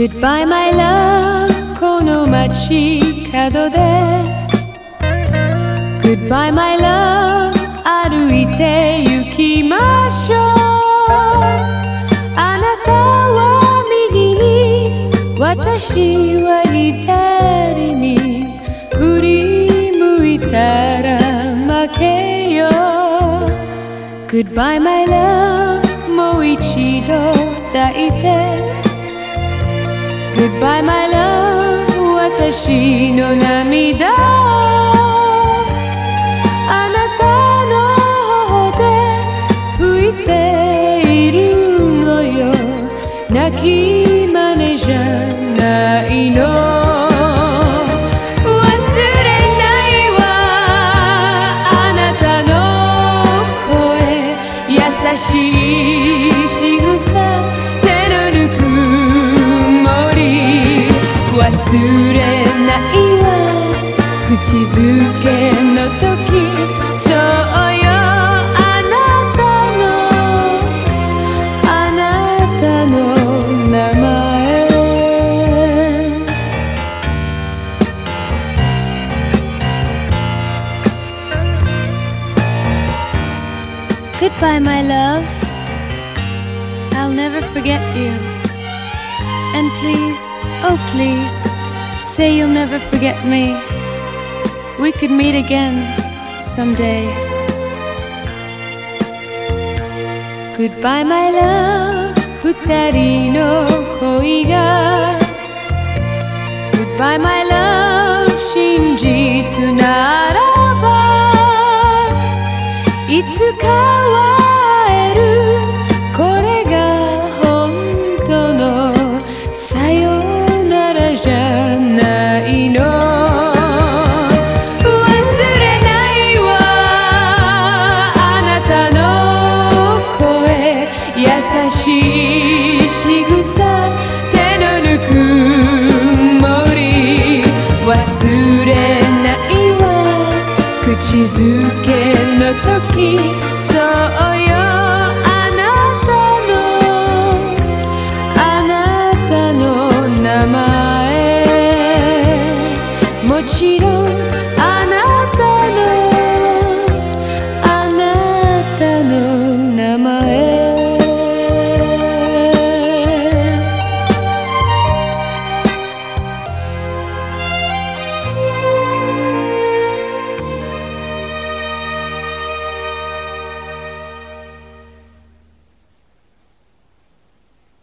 Goodbye my love. この街角で。Goodbye my love. 歩いて行きましょう。あなたは右に私は左に。振り向いたら負けよ Goodbye my love. もう一度抱いて。Goodbye my love. 私の涙。あなたの頬で拭いているのよ。泣き真似じゃないの。忘れないわ。あなたの声優しい。口づけの時そうよあなたのあなたの名前 Goodbye, my love. I'll never forget you. And please, oh please, say you'll never forget me. We could meet again someday. Goodbye, my love. 二人の恋が Goodbye, my love. 真実なら口づけの時そうよあなたのあなたの名前もちろん